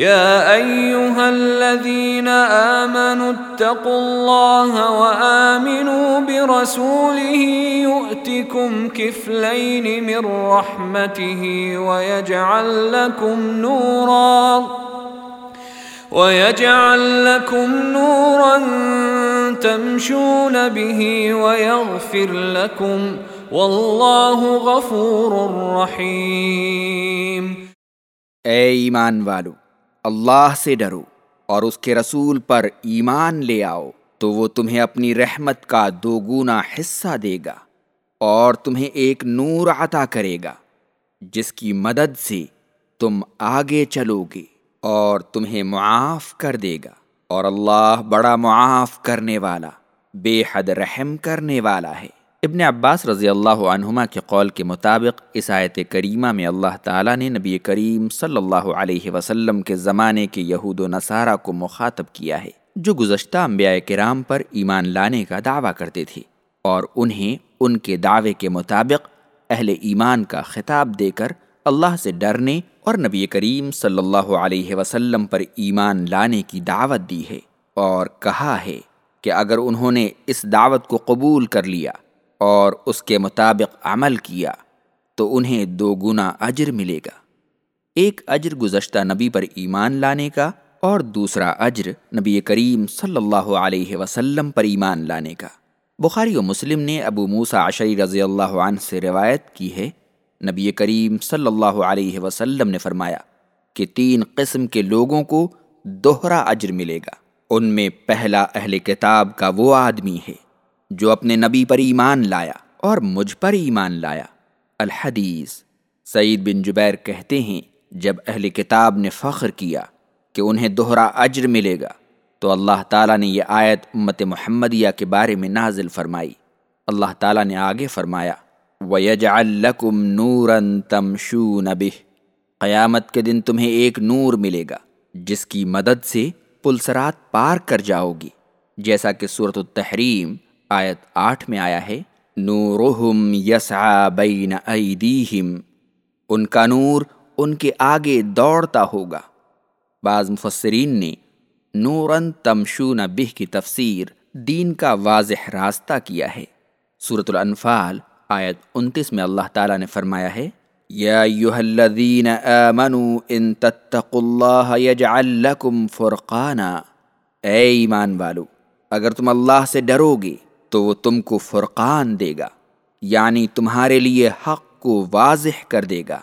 يا ايها الذين امنوا اتقوا الله وامنوا برسوله يؤتكم كفلين من رحمته ويجعل لكم نورا ويجعل لكم نورا تمشون به ويغفر لكم والله غفور رحيم اے ایمان والو اللہ سے ڈرو اور اس کے رسول پر ایمان لے آؤ، تو وہ تمہیں اپنی رحمت کا دو گنا حصہ دے گا اور تمہیں ایک نور عطا کرے گا، جس کی مدد سے تم آگے چلو گے اور تمہیں معاف کر دے گا۔ اور اللہ بڑا معاف کرنے والا، بے حد رحم کرنے والا ہے۔ ابن عباس رضی اللہ عنہما کے قول کے مطابق اس آیت کریمہ میں اللہ تعالیٰ نے نبی کریم صلی اللہ علیہ وسلم کے زمانے کے یہود و نصارہ کو مخاطب کیا ہے، جو گزشتہ انبیاء کرام پر ایمان لانے کا دعویٰ کرتے تھے اور انہیں ان کے دعوے کے مطابق اہل ایمان کا خطاب دے کر اللہ سے ڈرنے اور نبی کریم صلی اللہ علیہ وسلم پر ایمان لانے کی دعوت دی ہے اور کہا ہے کہ اگر انہوں نے اس دعوت کو قبول کر لیا اور اس کے مطابق عمل کیا تو انہیں دو گنا اجر ملے گا۔ ایک اجر گزشتہ نبی پر ایمان لانے کا اور دوسرا اجر نبی کریم صلی اللہ علیہ وسلم پر ایمان لانے کا۔ بخاری و مسلم نے ابو موسا عشری رضی اللہ عنہ سے روایت کی ہے۔ نبی کریم صلی اللہ علیہ وسلم نے فرمایا کہ تین قسم کے لوگوں کو دوہرا اجر ملے گا۔ ان میں پہلا اہل کتاب کا وہ آدمی ہے۔ جو اپنے نبی پر ایمان لایا اور مجھ پر ایمان لایا۔ الحدیث۔ سعید بن جبیر کہتے ہیں، جب اہل کتاب نے فخر کیا کہ انہیں دوہرا اجر ملے گا، تو اللہ تعالیٰ نے یہ آیت امت محمدیہ کے بارے میں نازل فرمائی۔ اللہ تعالیٰ نے آگے فرمایا، وَيَجْعَلْ لَكُمْ نُورًا تَمْشُونَ بِهِ۔ قیامت کے دن تمہیں ایک نور ملے گا، جس کی مدد سے پلسرات پار کر جاؤ گی جیسا کہ صورت التحریم آیت آٹھ میں آیا ہے نورہم یسعا بین ایدیہم، ان کا نور ان کے آگے دوڑتا ہوگا۔ بعض مفسرین نے نورن تمشون بہ کی تفسیر دین کا واضح راستہ کیا ہے۔ صورت الانفال آیت انتیس میں اللہ تعالیٰ نے فرمایا ہے، یا ایوہ الذین آمنوا ان تتقوا اللہ یجعل لکم فرقانا۔ اے ایمان والو، اگر تم اللہ سے ڈرو گے تو وہ تم کو فرقان دے گا یعنی تمہارے لیے حق کو واضح کر دے گا۔